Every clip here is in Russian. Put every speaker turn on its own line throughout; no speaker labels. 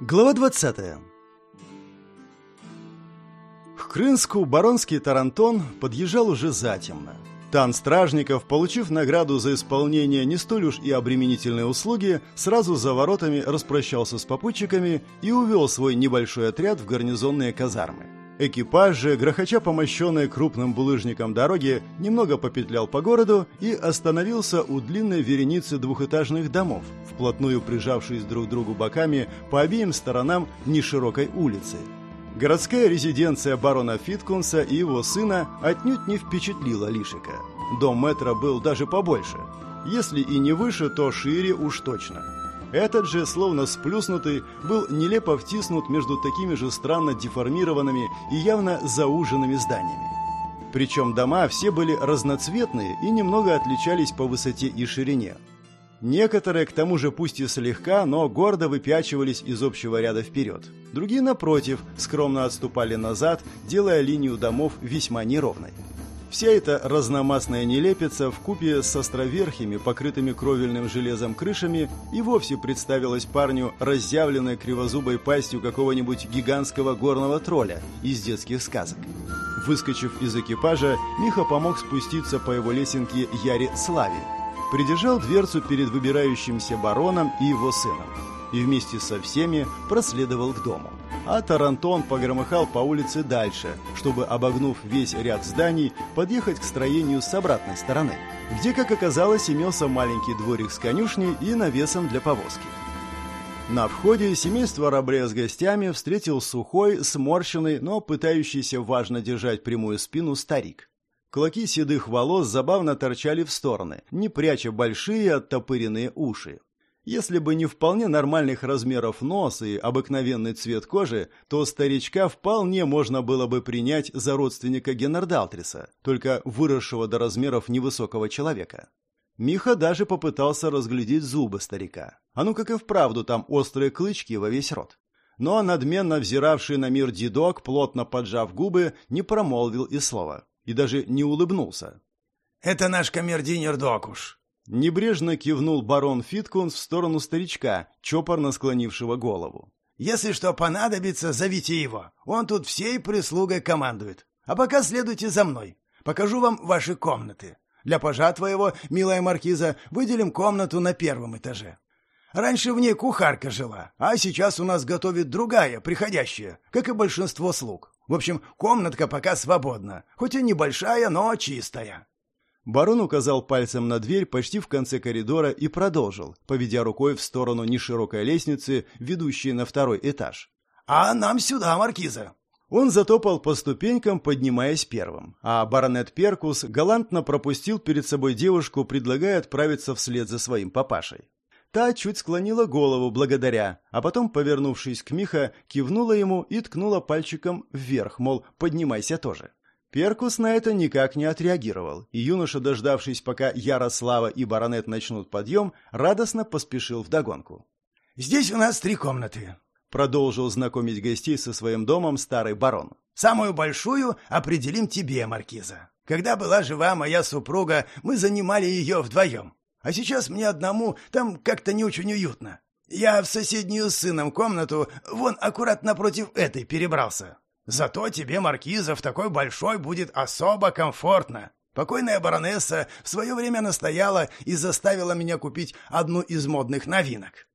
Глава 20. К Крынску баронский Тарантон подъезжал уже затемно. Тан Стражников, получив награду за исполнение не столь уж и обременительной услуги, сразу за воротами распрощался с попутчиками и увел свой небольшой отряд в гарнизонные казармы. Экипаж грохоча помощенный крупным булыжником дороги, немного попетлял по городу и остановился у длинной вереницы двухэтажных домов, вплотную прижавшись друг к другу боками по обеим сторонам неширокой улицы. Городская резиденция барона Фиткунса и его сына отнюдь не впечатлила Лишика. Дом мэтра был даже побольше. Если и не выше, то шире уж точно. Этот же, словно сплюснутый, был нелепо втиснут между такими же странно деформированными и явно зауженными зданиями. Причем дома все были разноцветные и немного отличались по высоте и ширине. Некоторые, к тому же, пусть и слегка, но гордо выпячивались из общего ряда вперед. Другие, напротив, скромно отступали назад, делая линию домов весьма неровной. Вся эта разномастная нелепица в купе с островерхими, покрытыми кровельным железом крышами, и вовсе представилась парню разъявленной кривозубой пастью какого-нибудь гигантского горного тролля из детских сказок. Выскочив из экипажа, Миха помог спуститься по его лесенке Яре Славе. Придержал дверцу перед выбирающимся бароном и его сыном. И вместе со всеми проследовал к дому а Тарантон погромыхал по улице дальше, чтобы, обогнув весь ряд зданий, подъехать к строению с обратной стороны, где, как оказалось, имелся маленький дворик с конюшней и навесом для повозки. На входе семейство Рабле с гостями встретил сухой, сморщенный, но пытающийся важно держать прямую спину старик. Клоки седых волос забавно торчали в стороны, не пряча большие оттопыренные уши. Если бы не вполне нормальных размеров нос и обыкновенный цвет кожи, то старичка вполне можно было бы принять за родственника Геннардалтриса, только выросшего до размеров невысокого человека. Миха даже попытался разглядеть зубы старика. А ну как и вправду там острые клычки во весь рот. Но надменно взиравший на мир дедок, плотно поджав губы, не промолвил и слова. И даже не улыбнулся.
«Это наш камердинер Докуш»,
Небрежно кивнул барон Фиткунс в сторону старичка, чопорно склонившего голову.
«Если что понадобится, зовите его. Он тут всей прислугой командует. А пока следуйте за мной. Покажу вам ваши комнаты. Для пажа твоего, милая маркиза, выделим комнату на первом этаже. Раньше в ней кухарка жила, а сейчас у нас готовит другая, приходящая, как и большинство слуг. В общем, комнатка пока свободна, хоть и небольшая, но чистая.
Барон указал пальцем на дверь почти в конце коридора и продолжил, поведя рукой в сторону неширокой лестницы, ведущей на второй этаж.
«А нам сюда, маркиза!»
Он затопал по ступенькам, поднимаясь первым, а баронет Перкус галантно пропустил перед собой девушку, предлагая отправиться вслед за своим папашей. Та чуть склонила голову благодаря, а потом, повернувшись к Миха, кивнула ему и ткнула пальчиком вверх, мол, поднимайся тоже. Перкус на это никак не отреагировал, и юноша, дождавшись, пока Ярослава и баронет начнут подъем, радостно поспешил вдогонку.
«Здесь у нас три комнаты», —
продолжил знакомить гостей со своим домом старый барон.
«Самую большую определим тебе, Маркиза. Когда была жива моя супруга, мы занимали ее вдвоем. А сейчас мне одному там как-то не очень уютно. Я в соседнюю с сыном комнату вон аккурат напротив этой перебрался. Зато тебе, маркиза, в такой большой будет особо комфортно. Покойная баронесса в свое время настояла и заставила меня купить одну из модных новинок».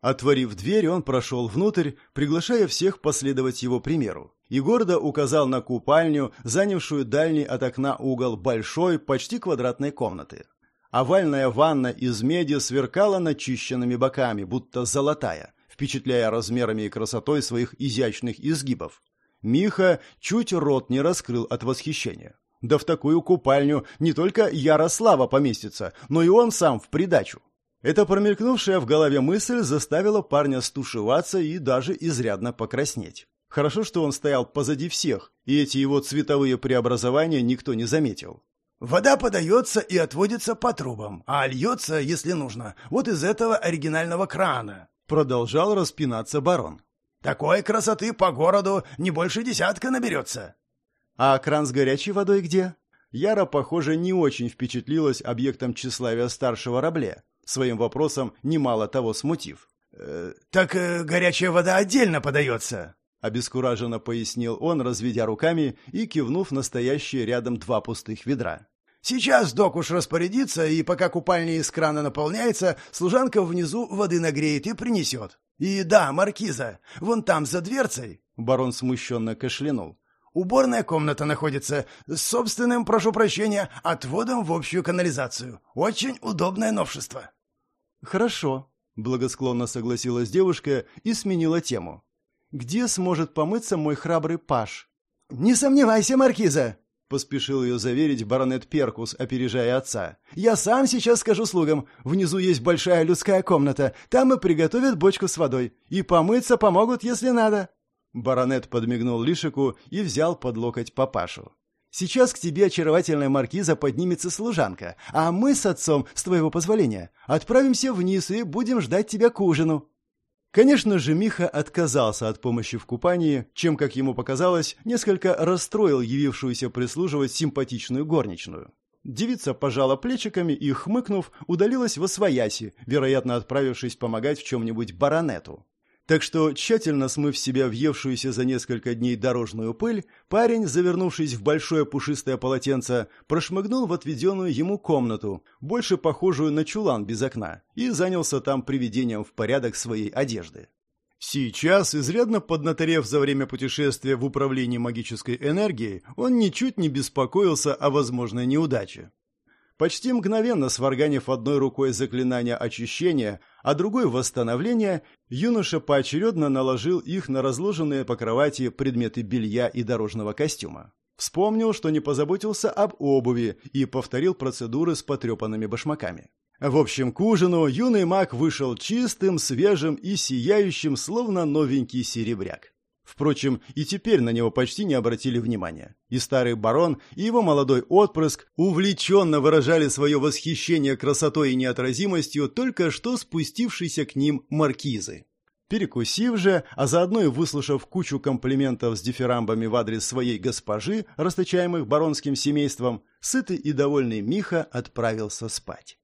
Отворив дверь, он прошел внутрь, приглашая всех последовать его примеру, и гордо указал на купальню, занявшую дальний от окна угол большой, почти квадратной комнаты. Овальная ванна из меди сверкала начищенными боками, будто золотая, впечатляя размерами и красотой своих изящных изгибов. Миха чуть рот не раскрыл от восхищения. Да в такую купальню не только Ярослава поместится, но и он сам в придачу. Эта промелькнувшая в голове мысль заставила парня стушеваться и даже изрядно покраснеть. Хорошо, что он стоял позади всех, и эти его цветовые преобразования никто не заметил.
«Вода подается и отводится по трубам, а льется, если нужно, вот из этого оригинального крана», продолжал распинаться барон. Такой красоты по городу не больше десятка наберется.
А кран с горячей водой где? Яра, похоже, не очень впечатлилась объектом тщеславия старшего Рабле, своим вопросом немало того смутив.
Э, «Так э, горячая вода отдельно подается», —
обескураженно пояснил он, разведя руками и кивнув на стоящие рядом два пустых ведра.
«Сейчас док уж распорядится, и пока купальня из крана наполняется, служанка внизу воды нагреет и принесет. И да, маркиза, вон там, за дверцей...»
Барон смущенно кашлянул.
«Уборная комната находится с собственным, прошу прощения, отводом в общую канализацию. Очень удобное новшество».
«Хорошо», — благосклонно согласилась девушка и сменила тему. «Где сможет помыться мой храбрый паш?»
«Не сомневайся, маркиза!»
— поспешил ее заверить баронет Перкус, опережая отца. «Я сам сейчас скажу слугам. Внизу есть большая людская комната. Там и приготовят бочку с водой. И помыться помогут, если надо». Баронет подмигнул Лишику и взял под локоть папашу. Сейчас к тебе, очаровательная маркиза, поднимется служанка, а мы с отцом, с твоего позволения, отправимся вниз и будем ждать тебя к ужину». Конечно же, Миха отказался от помощи в купании, чем, как ему показалось, несколько расстроил явившуюся прислуживать симпатичную горничную. Девица пожала плечиками и, хмыкнув, удалилась во свояси, вероятно, отправившись помогать в чем-нибудь баронету. Так что, тщательно смыв себя въевшуюся за несколько дней дорожную пыль, парень, завернувшись в большое пушистое полотенце, прошмыгнул в отведенную ему комнату, больше похожую на чулан без окна, и занялся там приведением в порядок своей одежды. Сейчас, изрядно поднаторев за время путешествия в управлении магической энергией, он ничуть не беспокоился о возможной неудаче. Почти мгновенно сварганив одной рукой заклинание очищения, а другой восстановления, юноша поочередно наложил их на разложенные по кровати предметы белья и дорожного костюма. Вспомнил, что не позаботился об обуви и повторил процедуры с потрепанными башмаками. В общем, к ужину юный маг вышел чистым, свежим и сияющим, словно новенький серебряк. Впрочем, и теперь на него почти не обратили внимания. И старый барон, и его молодой отпрыск увлеченно выражали свое восхищение красотой и неотразимостью только что спустившейся к ним маркизы. Перекусив же, а заодно и выслушав кучу комплиментов с дифирамбами в адрес своей госпожи, расточаемых баронским семейством, сытый и довольный Миха отправился спать.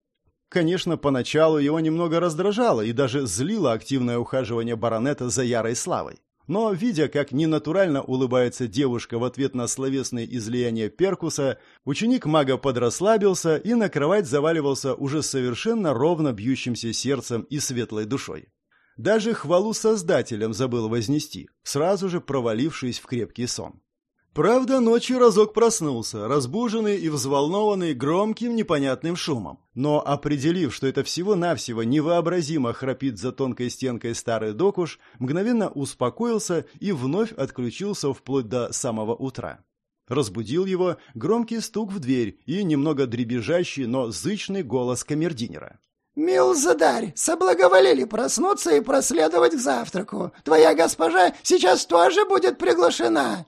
Конечно, поначалу его немного раздражало и даже злило активное ухаживание баронета за ярой славой. Но, видя, как ненатурально улыбается девушка в ответ на словесные излияния Перкуса, ученик мага подрасслабился и на кровать заваливался уже совершенно ровно бьющимся сердцем и светлой душой. Даже хвалу создателям забыл вознести, сразу же провалившись в крепкий сон. Правда, ночью разок проснулся, разбуженный и взволнованный громким непонятным шумом. Но, определив, что это всего-навсего невообразимо храпит за тонкой стенкой старый докуш, мгновенно успокоился и вновь отключился вплоть до самого утра. Разбудил его громкий стук в дверь и немного дребезжащий, но зычный голос камердинера.
«Мил задарь, соблаговолили проснуться и проследовать к завтраку. Твоя госпожа сейчас тоже будет приглашена».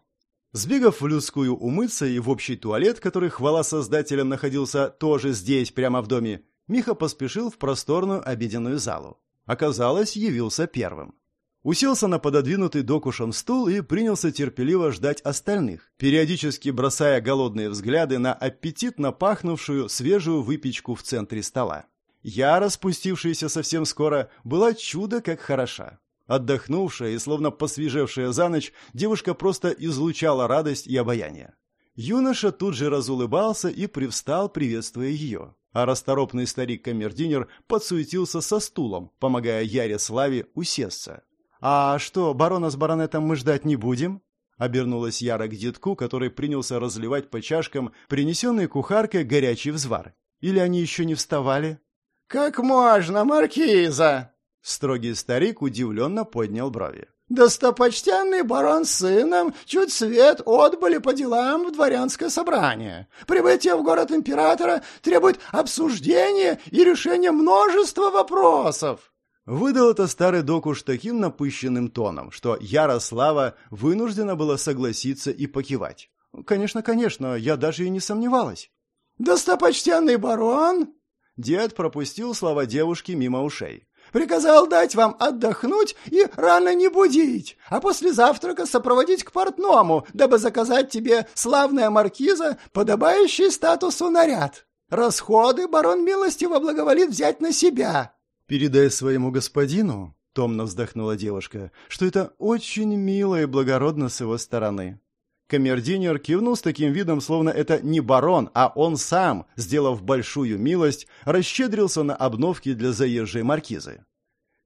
Сбегав в людскую умыться и в общий туалет, который, хвала создателям, находился тоже здесь, прямо в доме, Миха поспешил в просторную обеденную залу. Оказалось, явился первым. Уселся на пододвинутый докушем стул и принялся терпеливо ждать остальных, периодически бросая голодные взгляды на аппетитно пахнувшую свежую выпечку в центре стола. Я, распустившаяся совсем скоро, была чудо как хороша. Отдохнувшая и словно посвежевшая за ночь, девушка просто излучала радость и обаяние. Юноша тут же разулыбался и привстал, приветствуя ее. А расторопный старик-камердинер подсуетился со стулом, помогая Яре Славе усесться. «А что, барона с баронетом мы ждать не будем?» Обернулась Яра к детку, который принялся разливать по чашкам принесенный кухаркой горячий взвар. «Или они еще не вставали?»
«Как можно, маркиза?»
Строгий старик удивленно поднял брови.
«Достопочтенный барон с сыном чуть свет отбыли по делам в дворянское собрание. Прибытие в город императора требует обсуждения и решения множества вопросов».
Выдал это старый докуш таким напыщенным тоном, что Ярослава вынуждена была согласиться и покивать. «Конечно, конечно, я даже и не сомневалась».
«Достопочтенный барон?»
Дед пропустил слова девушки мимо ушей.
Приказал дать вам отдохнуть и рано не будить, а после завтрака сопроводить к портному, дабы заказать тебе славная маркиза, подобающий статусу наряд. Расходы барон милостиво благоволит взять на себя».
«Передай своему господину», томно вздохнула девушка, что это очень мило и благородно с его стороны. Камердинер кивнул с таким видом, словно это не барон, а он сам, сделав большую милость, расщедрился на обновки для заезжей маркизы.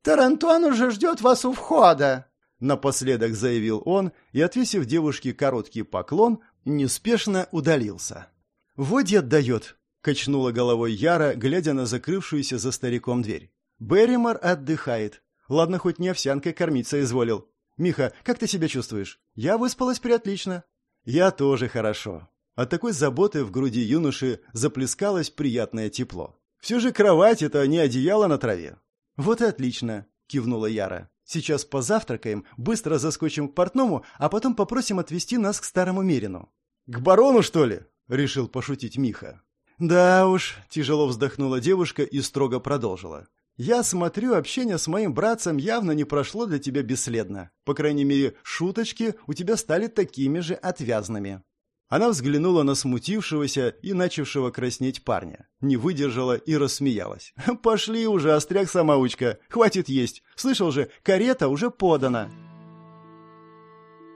«Тарантон уже ждет вас у входа», —
напоследок заявил он и, отвесив девушке короткий поклон, неспешно удалился. «Вот отдает», — качнула головой Яра, глядя на закрывшуюся за стариком дверь. «Берримор отдыхает. Ладно, хоть не овсянкой кормиться изволил. Миха, как ты себя чувствуешь? Я выспалась приотлично». «Я тоже хорошо». От такой заботы в груди юноши заплескалось приятное тепло. Все же кровать — это не одеяло на траве. «Вот и отлично», — кивнула Яра. «Сейчас позавтракаем, быстро заскочим к портному, а потом попросим отвезти нас к старому Мерину». «К барону, что ли?» — решил пошутить Миха. «Да уж», — тяжело вздохнула девушка и строго продолжила. «Я смотрю, общение с моим братцем явно не прошло для тебя бесследно. По крайней мере, шуточки у тебя стали такими же отвязными». Она взглянула на смутившегося и начавшего краснеть парня, не выдержала и рассмеялась. «Пошли уже, остряк-самоучка, хватит есть. Слышал же, карета уже подана».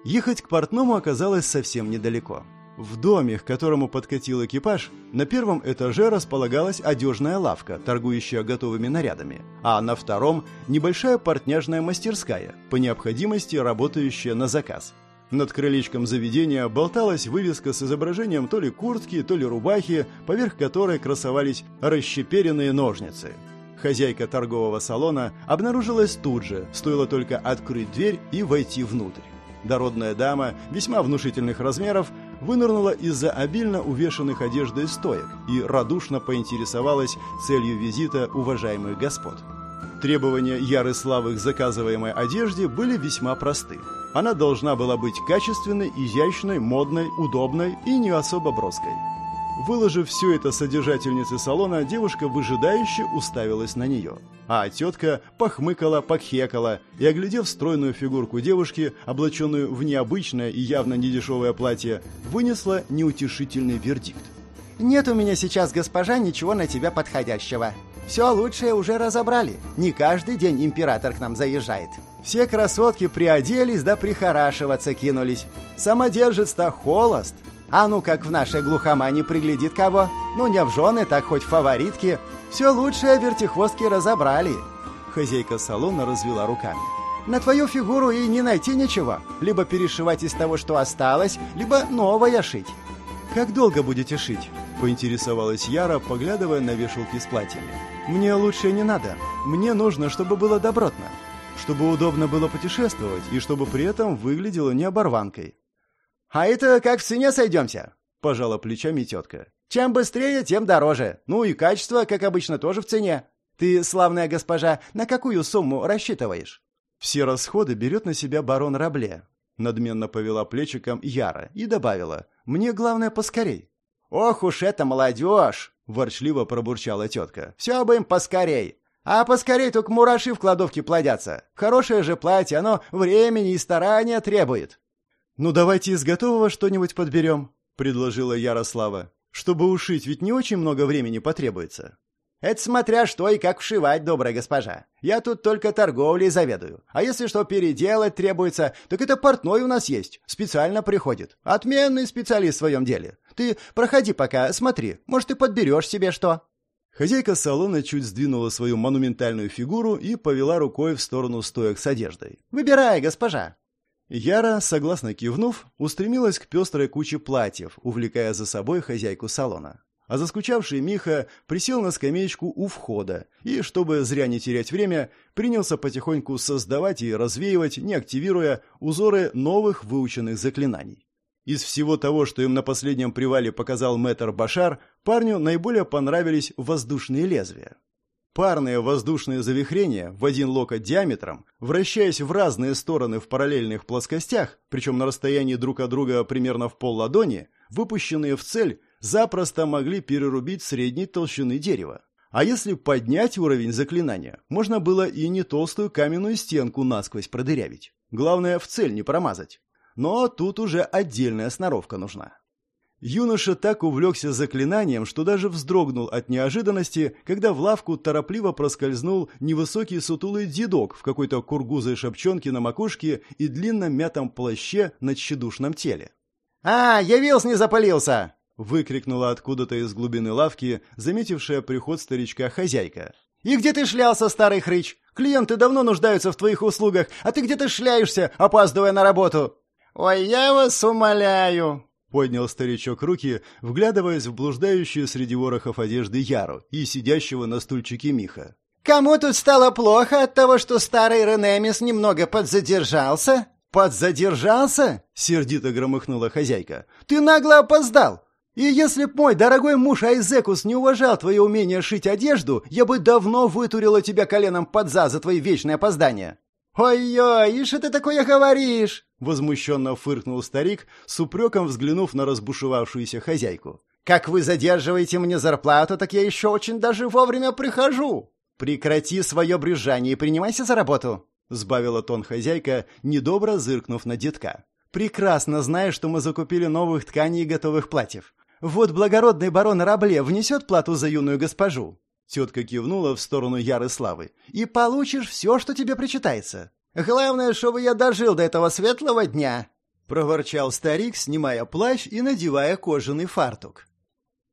Ехать к портному оказалось совсем недалеко. В доме, к которому подкатил экипаж, на первом этаже располагалась одежная лавка, торгующая готовыми нарядами, а на втором – небольшая портняжная мастерская, по необходимости работающая на заказ. Над крылечком заведения болталась вывеска с изображением то ли куртки, то ли рубахи, поверх которой красовались расщеперенные ножницы. Хозяйка торгового салона обнаружилась тут же, стоило только открыть дверь и войти внутрь. Дородная дама, весьма внушительных размеров, вынырнула из-за обильно увешанных одеждой стоек и радушно поинтересовалась целью визита уважаемых господ. Требования Ярыславы к заказываемой одежде были весьма просты. Она должна была быть качественной, изящной, модной, удобной и не особо броской. Выложив все это содержательнице салона, девушка выжидающе уставилась на нее. А тетка похмыкала, покхекала и, оглядев стройную фигурку девушки, облаченную в необычное и явно недешевое платье, вынесла неутешительный вердикт.
«Нет у меня сейчас, госпожа, ничего на тебя подходящего. Все лучшее уже разобрали. Не каждый день император к нам заезжает. Все красотки приоделись да прихорашиваться кинулись. Самодержец-то холост. А ну как в нашей глухомане приглядит кого? Ну не в жены, так хоть в фаворитки. Все лучшее вертихвостки разобрали. Хозяйка салона развела руками. На твою фигуру и не найти ничего. Либо перешивать из того, что осталось, либо новое шить.
«Как долго будете шить?» – поинтересовалась Яра, поглядывая на вешалки с платьями. «Мне лучше не надо. Мне нужно, чтобы было добротно. Чтобы удобно было путешествовать и чтобы при этом выглядело не оборванкой.
«А это как в цене сойдемся?» – пожала плечами тетка. «Чем быстрее, тем дороже. Ну и качество, как обычно, тоже в цене. Ты, славная госпожа, на какую сумму рассчитываешь?»
«Все расходы берет на себя барон Рабле», – надменно повела плечиком Яра и добавила. «Мне главное поскорей».
«Ох уж это молодежь!» – ворчливо пробурчала тетка. «Все бы им поскорей. А поскорей только мураши в кладовке плодятся. Хорошее же платье, оно времени и старания требует».
«Ну, давайте из готового что-нибудь подберем», — предложила Ярослава. «Чтобы ушить, ведь не очень много времени потребуется».
«Это смотря что и как вшивать, добрая госпожа. Я тут только торговлей заведую. А если что переделать требуется, так это портной у нас есть. Специально приходит. Отменный специалист в своем деле. Ты проходи пока, смотри. Может, ты подберешь себе что».
Хозяйка салона чуть сдвинула свою монументальную фигуру и повела рукой в сторону стоек с одеждой.
«Выбирай, госпожа».
Яра, согласно кивнув, устремилась к пестрой куче платьев, увлекая за собой хозяйку салона. А заскучавший Миха присел на скамеечку у входа и, чтобы зря не терять время, принялся потихоньку создавать и развеивать, не активируя, узоры новых выученных заклинаний. Из всего того, что им на последнем привале показал мэтр Башар, парню наиболее понравились воздушные лезвия. Парные воздушные завихрения в один локоть диаметром, вращаясь в разные стороны в параллельных плоскостях, причем на расстоянии друг от друга примерно в пол ладони, выпущенные в цель, запросто могли перерубить средней толщины дерева. А если поднять уровень заклинания, можно было и не толстую каменную стенку насквозь продырявить. Главное, в цель не промазать. Но тут уже отдельная сноровка нужна. Юноша так увлекся заклинанием, что даже вздрогнул от неожиданности, когда в лавку торопливо проскользнул невысокий сутулый дедок в какой-то кургузой шапчонке на макушке и длинном мятом плаще на тщедушном теле.
«А, явился, не запалился!»
— выкрикнула откуда-то из глубины лавки, заметившая приход старичка хозяйка.
«И где ты шлялся, старый хрыч? Клиенты давно нуждаются в твоих услугах, а ты где-то шляешься, опаздывая на работу?» «Ой, я вас умоляю!»
Поднял старичок руки, вглядываясь в блуждающую среди ворохов одежды Яру и сидящего на стульчике Миха.
«Кому тут стало плохо от того, что старый Ренемис немного подзадержался?» «Подзадержался?» — сердито громыхнула хозяйка. «Ты нагло опоздал! И если б мой дорогой муж Айзекус не уважал твое умение шить одежду, я бы давно вытурила тебя коленом под за за твои вечные опоздания!» «Ой-ой, и что ты такое говоришь?» — возмущенно фыркнул старик, с упреком взглянув на разбушевавшуюся хозяйку. «Как вы задерживаете мне зарплату, так я еще очень даже вовремя прихожу!» «Прекрати свое брюзжание и принимайся за работу!» — сбавила тон хозяйка, недобро зыркнув на детка. «Прекрасно знаю, что мы закупили новых тканей и готовых платьев. Вот благородный барон Рабле внесет плату за юную госпожу. Тетка кивнула в сторону Яры Славы. «И получишь все, что тебе причитается. Главное, чтобы я дожил до этого светлого дня!» Проворчал старик, снимая плащ и надевая кожаный фартук.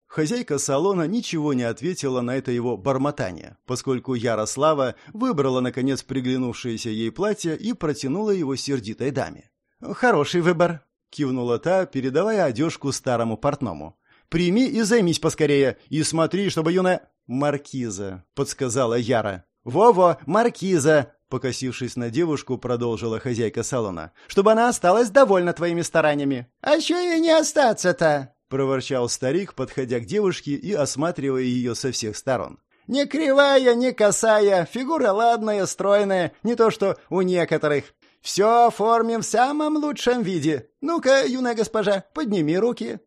Хозяйка салона ничего не ответила на это его бормотание, поскольку Ярослава выбрала, наконец, приглянувшееся ей платье и протянула его сердитой даме.
«Хороший выбор», —
кивнула та, передавая одежку старому портному. «Прими и займись поскорее, и смотри, чтобы юная...»
«Маркиза», — подсказала Яра. «Во-во, маркиза!» — покосившись на девушку, продолжила хозяйка салона. «Чтобы она осталась довольна твоими стараниями».
«А что ей не остаться-то?»
— проворчал старик, подходя к девушке и осматривая ее со всех сторон.
«Не кривая, не косая, фигура ладная, стройная, не то что у некоторых. Все оформим в самом лучшем виде. Ну-ка, юная госпожа, подними руки».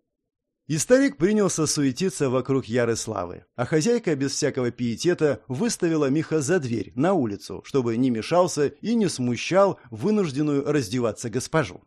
И старик принялся суетиться вокруг Ярыславы, а хозяйка без всякого пиетета выставила Миха за дверь, на улицу, чтобы не мешался и не смущал вынужденную раздеваться госпожу.